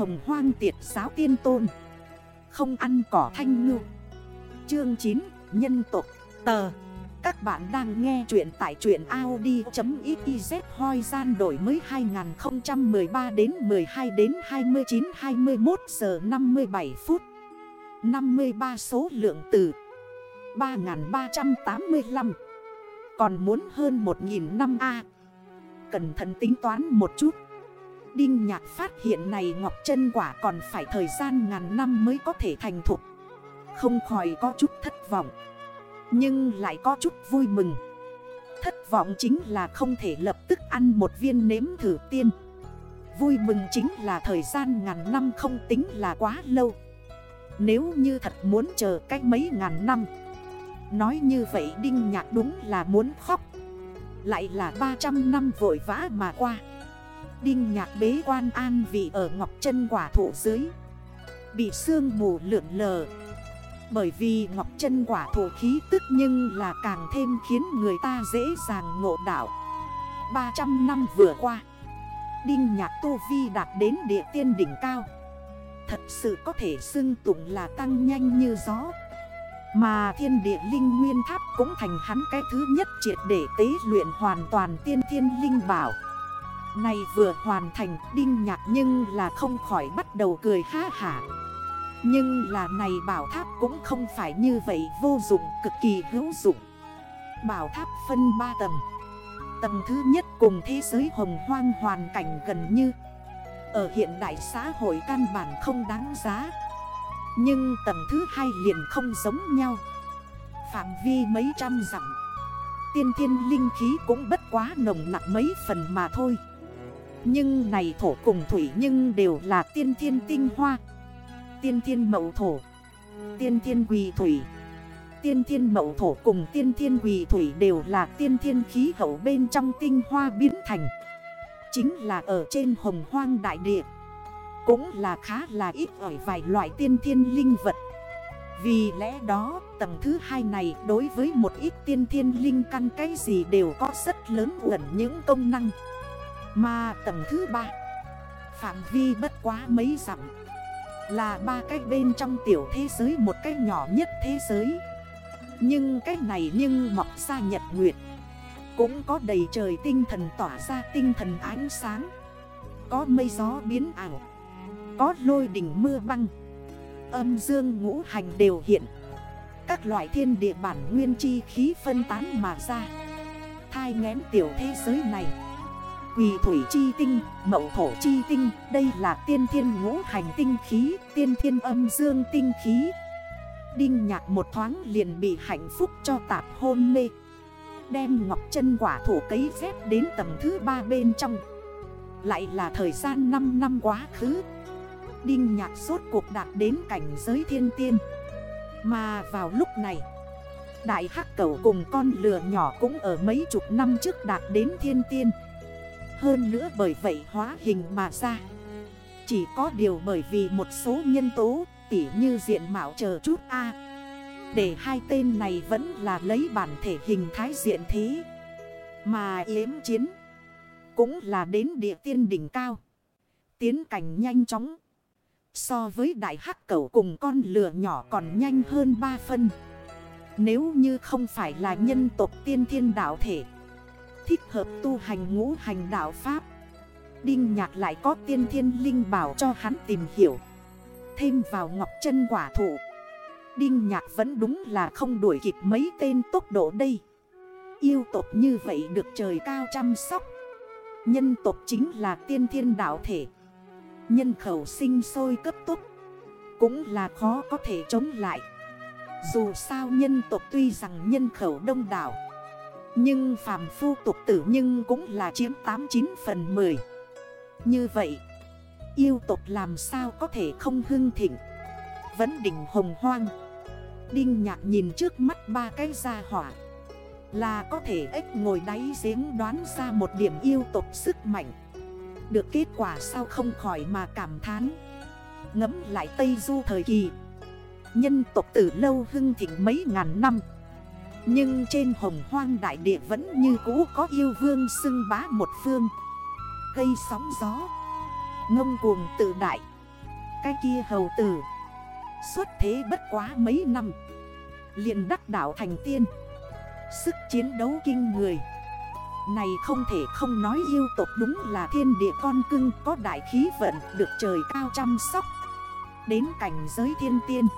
hồng hoang tiệt giáo tiên tôn. Không ăn cỏ thanh ngư. Chương 9 Nhân tục. Tờ. Các bạn đang nghe chuyện tại truyện Audi.xyz hoi gian đổi mới 2013 đến 12 đến 29 21 giờ 57 phút. 53 số lượng từ 3.385 Còn muốn hơn 1.000 năm A. Cẩn thận tính toán một chút. Đinh nhạc phát hiện này Ngọc chân quả còn phải thời gian ngàn năm mới có thể thành thục. Không khỏi có chút thất vọng. Nhưng lại có chút vui mừng. Thất vọng chính là không thể lập tức ăn một viên nếm thử tiên. Vui mừng chính là thời gian ngàn năm không tính là quá lâu. Nếu như thật muốn chờ cách mấy ngàn năm. Nói như vậy Đinh Nhạc đúng là muốn khóc. Lại là 300 năm vội vã mà qua. Đinh Nhạc bế quan an vị ở ngọc chân quả thụ dưới. Bị sương mù lượn lờ. Bởi vì ngọc chân quả thụ khí tức nhưng là càng thêm khiến người ta dễ dàng ngộ đảo 300 năm vừa qua, Đinh Nhạc Tu Vi đạt đến địa tiên đỉnh cao. Thật sự có thể xưng tụng là tăng nhanh như gió. Mà thiên địa linh nguyên tháp cũng thành hắn cái thứ nhất triệt để tế luyện hoàn toàn tiên thiên linh bảo. Này vừa hoàn thành, đinh nhạc nhưng là không khỏi bắt đầu cười ha hả. Nhưng là này bảo tháp cũng không phải như vậy, vô dụng, cực kỳ hữu dụng. Bảo tháp phân 3 tầng. Tầng thứ nhất cùng thế giới hồng hoang hoàn cảnh gần như. Ở hiện đại xã hội căn bản không đáng giá. Nhưng tầng thứ hai liền không giống nhau. Phạm vi mấy trăm dặm. Tiên thiên linh khí cũng bất quá nồng nặng mấy phần mà thôi. Nhưng này thổ cùng thủy nhưng đều là tiên thiên tinh hoa. Tiên thiên mậu thổ, Tiên thiên quỳ thủy. Tiên thiên mậu thổ cùng tiên thiên quỳ thủy đều là tiên thiên khí hậu bên trong tinh hoa biến thành. Chính là ở trên hồng hoang đại địa. Cũng là khá là ít ở vài loại tiên thiên linh vật. Vì lẽ đó, tầng thứ hai này đối với một ít tiên thiên linh căn cái gì đều có rất lớn ẩn những công năng. Mà tầng thứ ba. Phạm vi bất quá mấy dặm. Là ba cái bên trong tiểu thế giới, một cái nhỏ nhất thế giới. Nhưng cái này nhưng mọc ra nhật nguyệt. Cũng có đầy trời tinh thần tỏa ra tinh thần ánh sáng. Có mây gió biến ảo. Có lôi đỉnh mưa băng. Âm dương ngũ hành đều hiện. Các loại thiên địa bản nguyên chi khí phân tán mà ra. Thai ngén tiểu thế giới này. Quỳ thủy chi tinh, mậu thổ chi tinh Đây là tiên thiên ngũ hành tinh khí Tiên thiên âm dương tinh khí. Đinh nhạc một thoáng liền bị hạnh phúc cho tạp hôn mê. Đem ngọc chân quả thủ cấy phép đến tầng thứ ba bên trong. Lại là thời gian 5 năm quá khứ. Đinh nhạc sốt cuộc đạt đến cảnh giới thiên tiên. Mà vào lúc này Đại hắc cầu cùng con lừa nhỏ cũng ở mấy chục năm trước đạt đến thiên tiên. Hơn nữa bởi vậy hóa hình mà ra. Chỉ có điều bởi vì một số nhân tố tỉ như diện mạo chờ chút A. Để hai tên này vẫn là lấy bản thể hình thái diện thế Mà yếm chiến Cũng là đến địa tiên đỉnh cao. Tiến cảnh nhanh chóng. So với đại hắc cẩu cùng con lửa nhỏ còn nhanh hơn 3 phân. Nếu như không phải là nhân tộc tiên thiên đạo thể Thích hợp tu hành ngũ hành đạo Pháp. Đinh nhạc lại có tiên thiên linh bảo cho hắn tìm hiểu. Thêm vào ngọc chân quả thụ. Đinh nhạc vẫn đúng là không đuổi kịp mấy tên tốc độ đây. Yêu tộc như vậy được trời cao chăm sóc. Nhân tộc chính là tiên thiên đạo thể. Nhân khẩu sinh sôi cấp tốc. Cũng là khó có thể chống lại. Dù sao nhân tộc tuy rằng nhân khẩu đông đảo nhưng phàm phu tục tử nhưng cũng là chiếm 89 phần 10 Như vậy, Yêu tục làm sao có thể không hưng thịnh? Vẫn đỉnh hồng hoang. Đinh nhạc nhìn trước mắt ba cái gia hỏa. Là có thể ếch ngồi đáy giếng đoán ra một điểm yêu tục sức mạnh. Được kết quả sao không khỏi mà cảm thán. Ngấm lại Tây Du thời kỳ. Nhân tộc từ lâu hưng thịnh mấy ngàn năm. Nhưng trên hồng hoang đại địa vẫn như cũ có yêu vương xưng bá một phương. Gây sóng gió, Ngông cuồng tự đại. Cái kia hầu tử, Xuất thế bất quá mấy năm. Liền đắc đảo thành tiên. Sức chiến đấu kinh người. Này không thể không nói yêu tộc đúng là thiên địa con cưng Có đại khí vận được trời cao chăm sóc. Đến cảnh giới thiên tiên.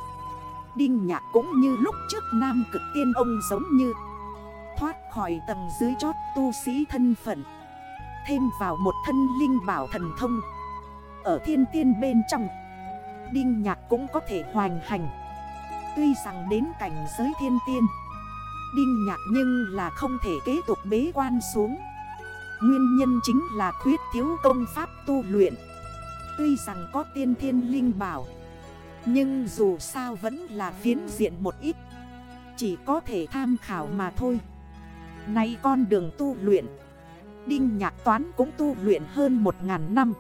Đinh nhạc cũng như lúc trước nam cực tiên ông giống như. Thoát khỏi tầng dưới chót tu sĩ thân phận. Thêm vào một thân linh bảo thần thông. Ở thiên tiên bên trong, Đinh nhạc cũng có thể hoành hành. Tuy rằng đến cảnh giới thiên tiên, Đinh nhạc nhưng là không thể kế tục bế quan xuống. Nguyên nhân chính là khuyết thiếu công pháp tu luyện. Tuy rằng có tiên thiên linh bảo nhưng dù sao vẫn là phiến diện một ít. Chỉ có thể tham khảo mà thôi. Nay con đường tu luyện. Đinh nhạc toán cũng tu luyện hơn một ngàn năm.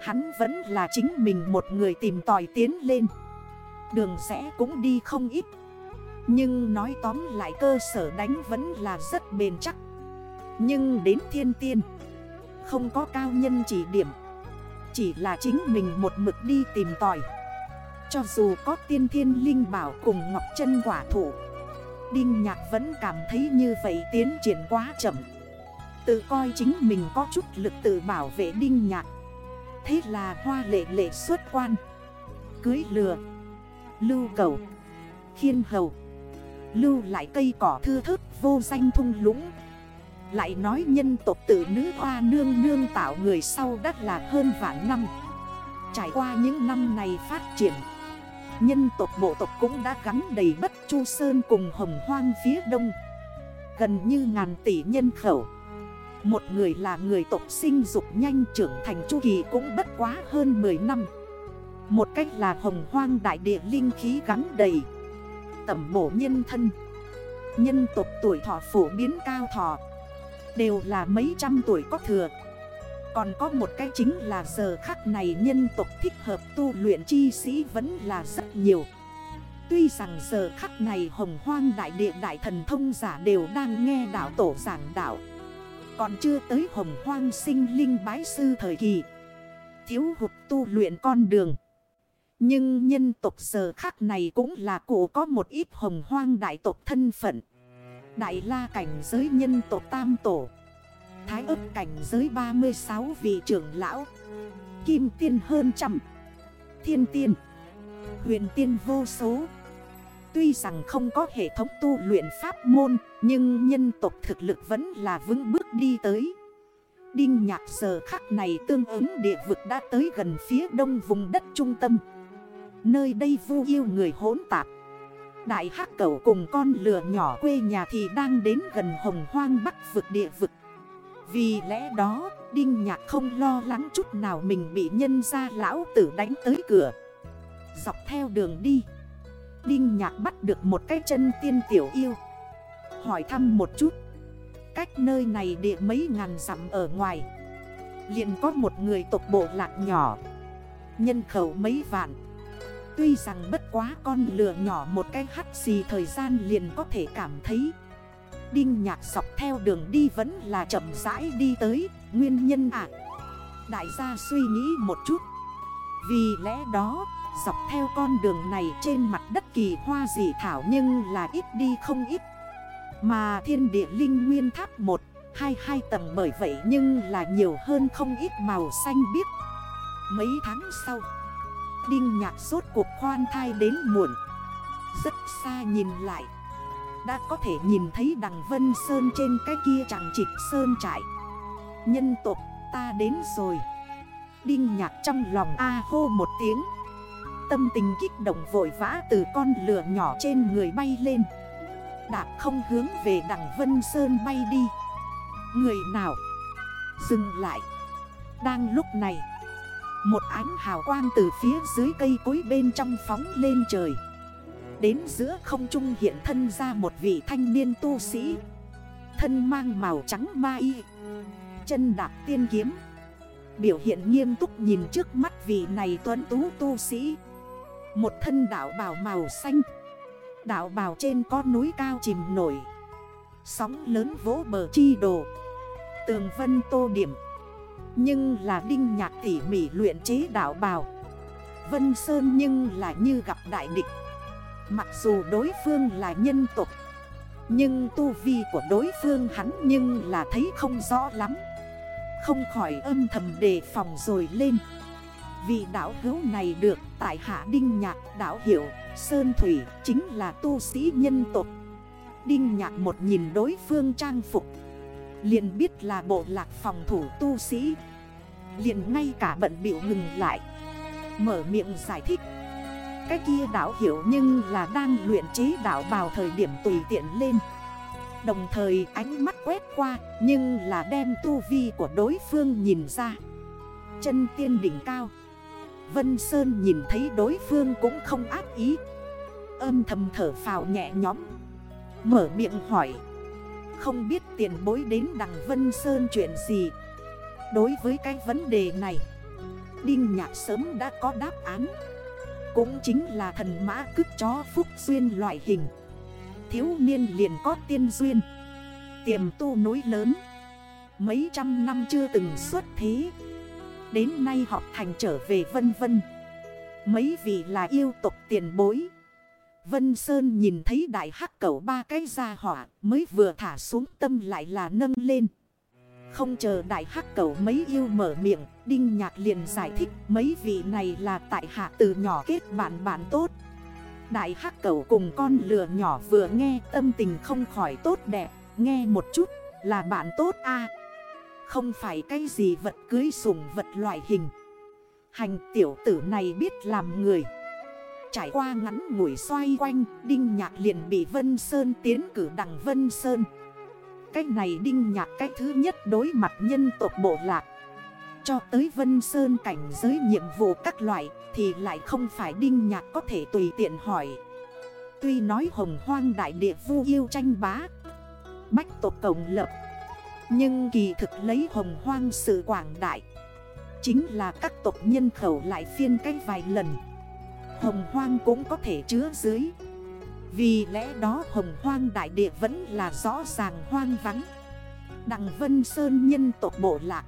Hắn vẫn là chính mình một người tìm tòi tiến lên. Đường sẽ cũng đi không ít. Nhưng nói tóm lại cơ sở đánh vẫn là rất bền chắc. Nhưng đến thiên tiên, Không có cao nhân chỉ điểm. Chỉ là chính mình một mực đi tìm tòi. Cho dù có tiên thiên linh bảo cùng ngọc chân quả thủ. Đinh nhạc vẫn cảm thấy như vậy tiến triển quá chậm. Tự coi chính mình có chút lực tự bảo vệ đinh nhạc. Thế là hoa lệ lệ xuất quan. Cưới lừa. Lưu cầu. Khiên hầu. Lưu lại cây cỏ thư thức vô danh thung lũng. Lại nói nhân tộc tử nữ hoa nương nương tạo người sau đắt là hơn vạn năm. Trải qua những năm này phát triển Nhân tộc bộ tộc cũng đã gắn đầy bất chu sơn cùng hồng hoang phía đông. Gần như ngàn tỷ nhân khẩu. Một người là người tộc sinh dục nhanh trưởng thành chu kỳ cũng bất quá hơn 10 năm. Một cách là hồng hoang đại địa linh khí gắn đầy. Tẩm bổ nhân thân. Nhân tộc tuổi thọ phổ biến cao thọ. Đều là mấy trăm tuổi có thừa. Còn có một cái chính là giờ khắc này nhân tộc thích hợp tu luyện chi sĩ vẫn là rất nhiều Tuy rằng giờ khắc này hồng hoang đại địa đại thần thông giả đều đang nghe đảo tổ giảng đảo Còn chưa tới hồng hoang sinh linh bái sư thời kỳ Thiếu hụt tu luyện con đường nhưng nhân tộc giờ khắc này cũng là cụ có một ít hồng hoang đại tộc thân phận. Đại la cảnh giới nhân tộc tam tổ. Thái ấp cảnh giới 36 vị trưởng lão. Kim tiên hơn trăm. Thiên tiên. Huyền tiên vô số. Tuy rằng không có hệ thống tu luyện pháp môn. Nhưng nhân tộc thực lực vẫn là vững bước đi tới. Đinh nhạc giờ khắc này tương ứng địa vực đã tới gần phía đông vùng đất trung tâm. Nơi đây vu yêu người hỗn tạp Đại hắc cẩu cùng con lừa nhỏ quê nhà thì đang đến gần hồng hoang bắc vực địa vực vì lẽ đó, Đinh Nhạc không lo lắng chút nào mình bị nhân ra lão tử đánh tới cửa. Dọc theo đường đi, Đinh Nhạc bắt được một cái chân tiên tiểu yêu. Hỏi thăm một chút, Cách nơi này địa mấy ngàn dặm ở ngoài? Liền có một người tộc bộ lạc nhỏ, Nhân khẩu mấy vạn. Tuy rằng bất quá con lừa nhỏ một cái hắt xì thời gian liền có thể cảm thấy Đinh nhạc dọc theo đường đi vẫn là chậm rãi đi tới. Nguyên nhân ạ à. Đại gia suy nghĩ một chút. Vì lẽ đó dọc theo con đường này trên mặt đất kỳ hoa dị thảo nhưng là ít đi không ít. Mà thiên địa linh nguyên tháp 1, 2, 2 tầng bởi vậy nhưng là nhiều hơn không ít màu xanh biếc. Mấy tháng sau Đinh nhạc sốt cuộc khoan thai đến muộn. Rất xa nhìn lại đã có thể nhìn thấy đằng Vân Sơn trên cái kia chẳng chịt sơn trại. Nhân tộc, ta đến rồi. Đinh nhạc trong lòng A hô một tiếng. Tâm tình kích động vội vã từ con lửa nhỏ trên người bay lên. Đạp không hướng về đằng Vân Sơn bay đi. Người nào? Dừng lại. Đang lúc này, một ánh hào quang từ phía dưới cây cối bên trong phóng lên trời. Đến giữa không trung hiện thân ra một vị thanh niên tu sĩ. Thân mang màu trắng ma y, Chân đạp tiên kiếm. Biểu hiện nghiêm túc nhìn trước mắt vị này tuấn tú tu sĩ. Một thân đảo bào màu xanh Đảo bào trên con núi cao chìm nổi. Sóng lớn vỗ bờ chi đồ, Tường vân tô điểm. Nhưng là đinh nhạc tỉ mỉ luyện chế đảo bào. Vân Sơn nhưng là như gặp đại địch. Mặc dù đối phương là nhân tục Nhưng tu vi của đối phương hắn nhưng là thấy không rõ lắm. Không khỏi âm thầm đề phòng rồi lên. Vị đảo hữu này được tại hạ Đinh Nhạc đảo hiệu, Sơn Thủy, chính là tu sĩ nhân tục Đinh Nhạc một nhìn đối phương trang phục, liền biết là bộ lạc phòng thủ tu sĩ. Liền ngay cả bận biểu ngừng lại, Mở miệng giải thích. Cái kia đảo hiểu nhưng là đang luyện chế đảo vào thời điểm tùy tiện lên. Đồng thời ánh mắt quét qua, Nhưng là đem tu vi của đối phương nhìn ra. Chân tiên đỉnh cao. Vân Sơn nhìn thấy đối phương cũng không ác ý. Âm thầm thở phào nhẹ nhóm Mở miệng hỏi. Không biết tiền bối đến đằng Vân Sơn chuyện gì? Đối với cái vấn đề này, Đinh Nhạc sớm đã có đáp án. Cũng chính là thần mã cức chó phúc duyên loại hình. Thiếu niên liền có tiên duyên. Tiềm tu núi lớn. Mấy trăm năm chưa từng xuất thế. Đến nay họ thành trở về vân vân. Mấy vị là yêu tục tiền bối. Vân Sơn nhìn thấy đại hắc cẩu ba cái ra hỏa Mới vừa thả xuống tâm lại là nâng lên. Không chờ đại hắc cầu mấy yêu mở miệng Đinh nhạc liền giải thích, mấy vị này là tại hạ từ nhỏ kết bạn bạn tốt. Đại hắc cầu cùng con lừa nhỏ vừa nghe tâm tình không khỏi tốt đẹp, Nghe một chút là bạn tốt a. Không phải cái gì vật cưới sủng vật loại hình. Hành tiểu tử này biết làm người. Trải qua ngắn ngủi xoay quanh, Đinh nhạc liền bị Vân Sơn tiến cử đằng Vân Sơn. Cách này đinh nhạc cách thứ nhất đối mặt nhân tộc bộ lạc. Cho tới Vân Sơn cảnh giới nhiệm vụ các loại Thì lại không phải đinh nhạc có thể tùy tiện hỏi. Tuy nói hồng hoang đại địa vu yêu tranh bá, Bách tộc cổng lập, Nhưng kỳ thực lấy hồng hoang sự quảng đại, Chính là các tộc nhân khẩu lại phiên cách vài lần. Hồng hoang cũng có thể chứa dưới. Vì lẽ đó hồng hoang đại địa vẫn là rõ ràng hoang vắng. Đằng Vân Sơn nhân tộc bộ lạc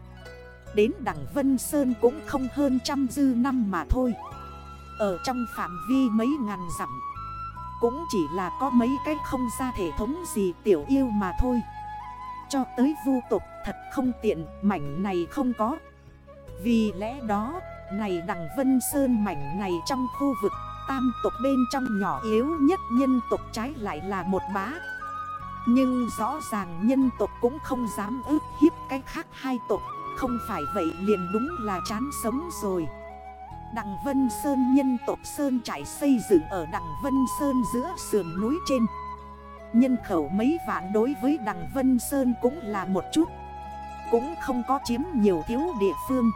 Đến đằng Vân Sơn cũng không hơn trăm dư năm mà thôi. Ở trong phạm vi mấy ngàn dặm, Cũng chỉ là có mấy cái không ra thể thống gì tiểu yêu mà thôi. Cho tới vu tục thật không tiện, mảnh này không có. Vì lẽ đó, này đằng Vân Sơn mảnh này trong khu vực, tam tộc bên trong nhỏ yếu nhất nhân tộc trái lại là một bá. Nhưng rõ ràng nhân tộc cũng không dám ước hiếp cái khác hai tộc không phải vậy liền đúng là chán sống rồi. Đặng Vân Sơn nhân tộc Sơn trải xây dựng ở Đặng Vân Sơn giữa sườn núi trên. Nhân khẩu mấy vạn đối với Đặng Vân Sơn cũng là một chút. Cũng không có chiếm nhiều thiếu địa phương.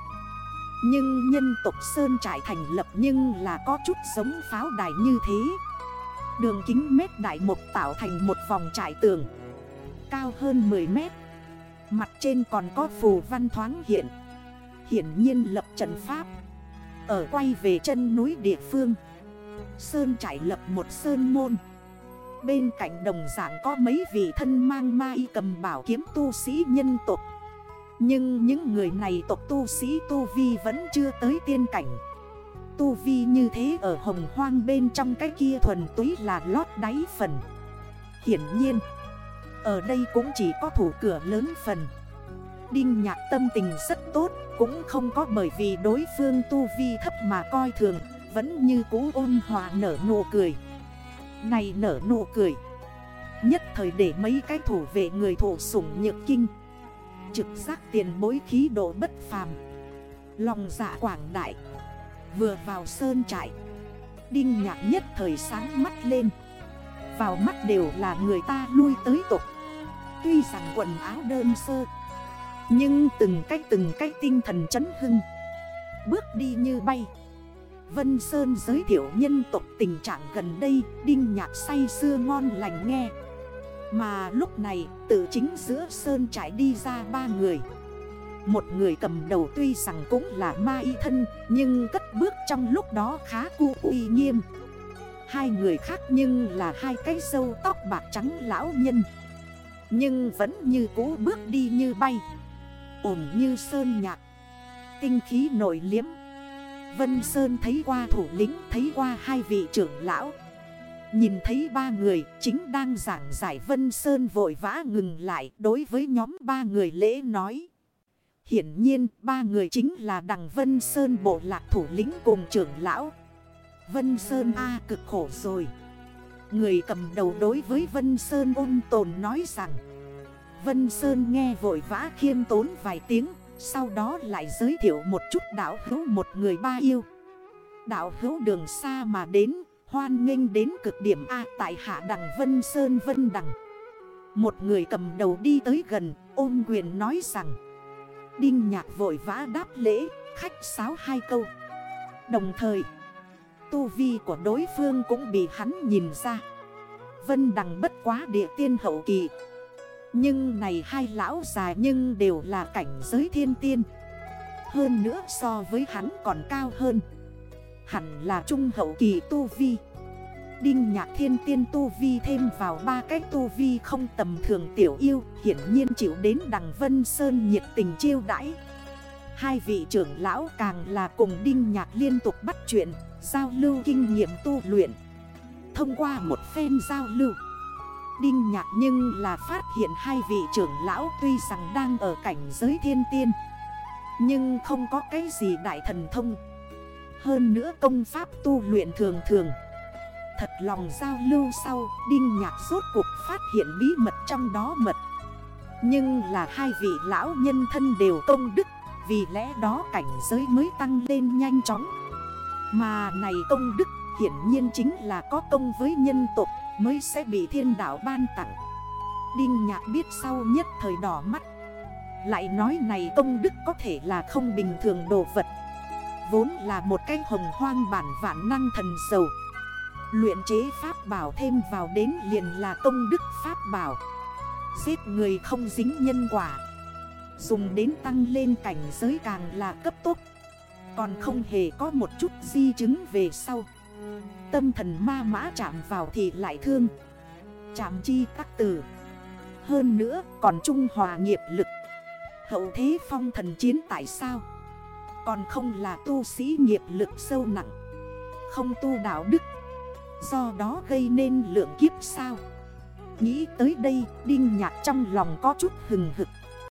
Nhưng nhân tộc Sơn trải thành lập nhưng là có chút giống pháo đài như thế. Đường kính mét đại một tạo thành một vòng trải tường. Cao hơn 10 mét. Mặt trên còn có phù văn thoáng hiện. Hiển nhiên lập trận pháp. Ở quay về chân núi địa phương. Sơn trải lập một sơn môn. Bên cạnh đồng dạng có mấy vị thân mang mai cầm bảo kiếm tu sĩ nhân tộc. Nhưng những người này tộc tu sĩ tu vi vẫn chưa tới tiên cảnh. Tu vi như thế ở hồng hoang bên trong cái kia thuần túy là lót đáy phần. Hiển nhiên ở đây cũng chỉ có thủ cửa lớn phần. Đinh nhạc tâm tình rất tốt, Cũng không có bởi vì đối phương tu vi thấp mà coi thường, Vẫn như cũ ôn hòa nở nụ cười. Này nở nụ cười. Nhất thời để mấy cái thủ vệ người thủ sủng nhược kinh. Trực giác tiền bối khí độ bất phàm. Lòng dạ quảng đại. Vừa vào sơn trại, Đinh nhạc nhất thời sáng mắt lên. Vào mắt đều là người ta lui tới tục. Tuy rằng quần áo đơn sơ, Nhưng từng cách từng cách tinh thần chấn hưng. Bước đi như bay. Vân Sơn giới thiệu nhân tộc tình trạng gần đây, Đinh nhạc say xưa ngon lành nghe. Mà lúc này tự chính giữa sơn trải đi ra ba người. Một người cầm đầu tuy rằng cũng là ma y thân, Nhưng cất bước trong lúc đó khá cu uy nghiêm. Hai người khác nhưng là hai cái sâu tóc bạc trắng lão nhân Nhưng vẫn như cũ bước đi như bay Ổn như sơn nhạc Tinh khí nổi liếm Vân Sơn thấy qua, thủ lĩnh Thấy qua hai vị trưởng lão Nhìn thấy ba người, chính đang giảng giải, Vân Sơn vội vã ngừng lại đối với nhóm ba người lễ nói. Hiển nhiên, ba người chính là đằng Vân Sơn, bộ lạc thủ lĩnh cùng trưởng lão. Vân Sơn A cực khổ rồi. Người cầm đầu đối với Vân Sơn ôn tồn nói rằng, Vân Sơn nghe vội vã khiêm tốn vài tiếng, Sau đó lại giới thiệu một chút đảo hữu một người ba yêu. Đảo hữu đường xa mà đến, Hoan nghênh đến cực điểm A tại hạ đằng Vân Sơn Vân Đằng. Một người cầm đầu đi tới gần, ôm quyền nói rằng, Đinh nhạc vội vã đáp lễ, khách sáo hai câu. Đồng thời Tu vi của đối phương cũng bị hắn nhìn ra. Vân Đằng bất quá địa tiên hậu kỳ. Nhưng này hai lão già nhưng đều là cảnh giới thiên tiên. Hơn nữa so với hắn còn cao hơn. Hẳn là trung hậu kỳ tu vi. Đinh nhạc thiên tiên tu vi thêm vào ba cách tu vi không tầm thường tiểu yêu, Hiển nhiên chịu đến đằng Vân Sơn nhiệt tình chiêu đãi. Hai vị trưởng lão càng là cùng Đinh Nhạc liên tục bắt chuyện. Giao lưu kinh nghiệm tu luyện. Thông qua một phen giao lưu. Đinh Nhạc nhưng là phát hiện hai vị trưởng lão tuy rằng đang ở cảnh giới thiên tiên. Nhưng không có cái gì đại thần thông. Hơn nữa công pháp tu luyện thường thường. Thật lòng giao lưu sau, Đinh nhạc rốt cuộc phát hiện bí mật trong đó mật. Nhưng là hai vị lão nhân thân đều công đức, Vì lẽ đó cảnh giới mới tăng lên nhanh chóng. Mà này công đức hiển nhiên chính là có công với nhân tộc Mới sẽ bị thiên đạo ban tặng. Đinh nhạc biết sau nhất thời đỏ mắt. Lại nói này công đức có thể là không bình thường đồ vật. Vốn là một cái hồng hoang bản vạn năng thần sầu, Luyện chế pháp bảo thêm vào đến liền là công đức pháp bảo. Giết người không dính nhân quả. Dùng đến tăng lên cảnh giới càng là cấp tốc. Còn không hề có một chút di chứng về sau. Tâm thần ma mã chạm vào thì lại thương. Chạm chi tắc tử Hơn nữa, còn trung hòa nghiệp lực. Hậu thế phong thần chiến tại sao? Còn không là tu sĩ nghiệp lực sâu nặng. Không tu đạo đức. Do đó gây nên lượng kiếp sao? Nghĩ tới đây, Đinh nhạc trong lòng có chút hừng hực.